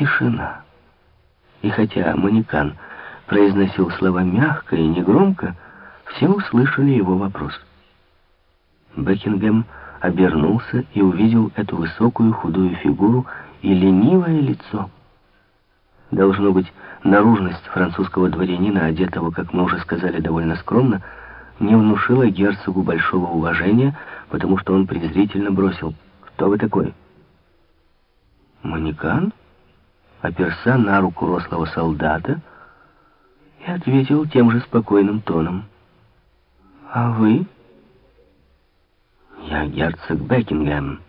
тишина. И хотя манекан произносил слова мягко и негромко, все услышали его вопрос. Бекингем обернулся и увидел эту высокую худую фигуру и ленивое лицо. Должно быть, наружность французского дворянина, одетого, как мы уже сказали, довольно скромно, не внушила герцогу большого уважения, потому что он презрительно бросил «Кто вы такой?» «Манекан?» Оперся на руку рослого солдата и ответил тем же спокойным тоном. «А вы?» «Я герцог Бекингем.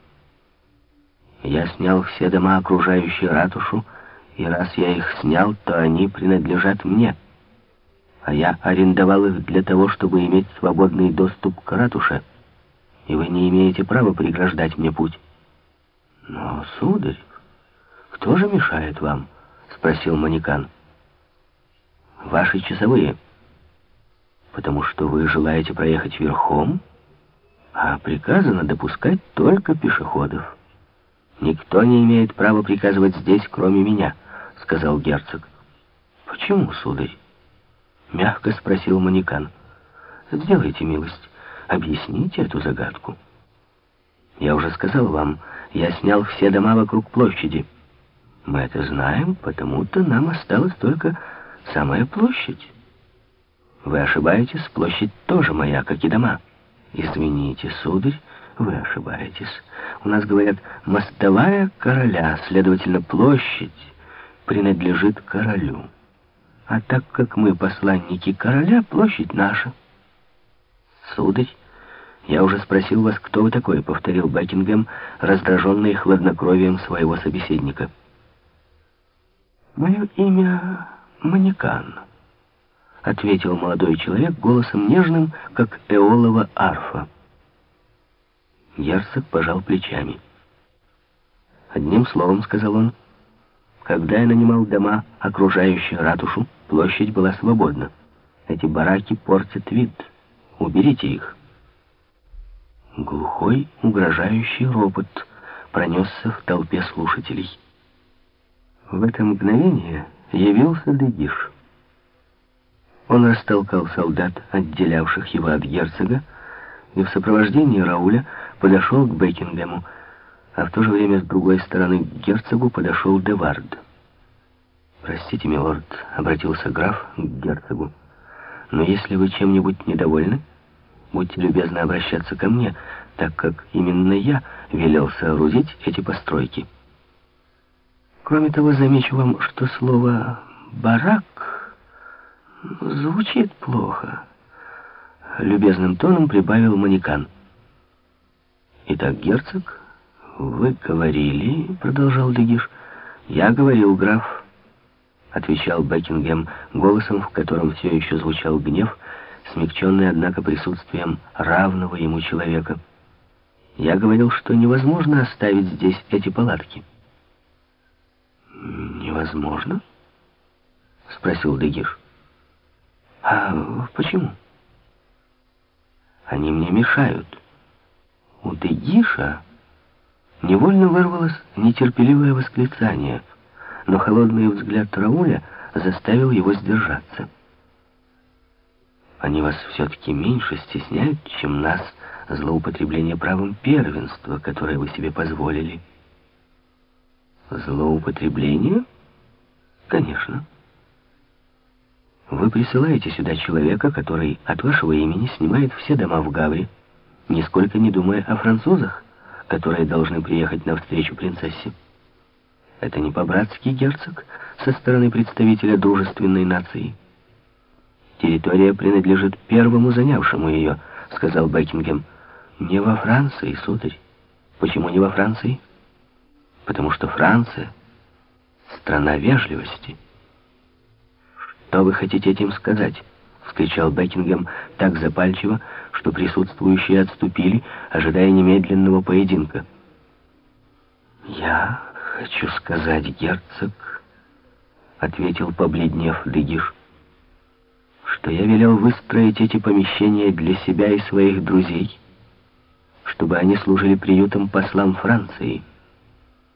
Я снял все дома, окружающие ратушу, и раз я их снял, то они принадлежат мне. А я арендовал их для того, чтобы иметь свободный доступ к ратуше, и вы не имеете права преграждать мне путь». «Но, сударь...» «Кто же мешает вам?» — спросил Манекан. «Ваши часовые. Потому что вы желаете проехать верхом, а приказано допускать только пешеходов. Никто не имеет права приказывать здесь, кроме меня», — сказал герцог. «Почему, сударь?» — мягко спросил Манекан. «Сделайте милость, объясните эту загадку». «Я уже сказал вам, я снял все дома вокруг площади». Мы это знаем, потому-то нам осталась только самая площадь. Вы ошибаетесь, площадь тоже моя, как и дома. Извините, сударь, вы ошибаетесь. У нас говорят «мостовая короля», следовательно, площадь принадлежит королю. А так как мы посланники короля, площадь наша. Сударь, я уже спросил вас, кто вы такой, повторил Бекингем, раздраженный хладнокровием своего собеседника. «Мое имя Манекан», — ответил молодой человек голосом нежным, как эолова арфа. Ярсак пожал плечами. «Одним словом», — сказал он, — «когда я нанимал дома, окружающие ратушу, площадь была свободна. Эти бараки портят вид. Уберите их». Глухой, угрожающий ропот пронесся в толпе слушателей. В это мгновение явился Дегиш. Он растолкал солдат, отделявших его от герцога, и в сопровождении Рауля подошел к Бекингему, а в то же время с другой стороны к герцогу подошел Девард. «Простите, милорд», — обратился граф к герцогу, «но если вы чем-нибудь недовольны, будьте любезны обращаться ко мне, так как именно я велел соорудить эти постройки». Кроме того, замечу вам, что слово «барак» звучит плохо. Любезным тоном прибавил манекан. Итак, герцог, вы говорили, продолжал Дегиш. Я говорил, граф, отвечал Бекингем голосом, в котором все еще звучал гнев, смягченный, однако, присутствием равного ему человека. Я говорил, что невозможно оставить здесь эти палатки. «Невозможно?» — спросил Дегиш. «А почему?» «Они мне мешают». У Дегиша невольно вырвалось нетерпеливое восклицание, но холодный взгляд Рауля заставил его сдержаться. «Они вас все-таки меньше стесняют, чем нас злоупотребление правом первенства, которое вы себе позволили». Злоупотребление? Конечно. Вы присылаете сюда человека, который от вашего имени снимает все дома в Гавре, нисколько не думая о французах, которые должны приехать навстречу принцессе. Это не по-братски, герцог, со стороны представителя дружественной нации. Территория принадлежит первому занявшему ее, сказал Бекингем. Не во Франции, сударь. Почему не во Франции? Потому что Франция — страна вежливости. «Что вы хотите этим сказать?» — вскричал Бекингем так запальчиво, что присутствующие отступили, ожидая немедленного поединка. «Я хочу сказать, герцог», — ответил, побледнев Дегиш, «что я велел выстроить эти помещения для себя и своих друзей, чтобы они служили приютом послам Франции».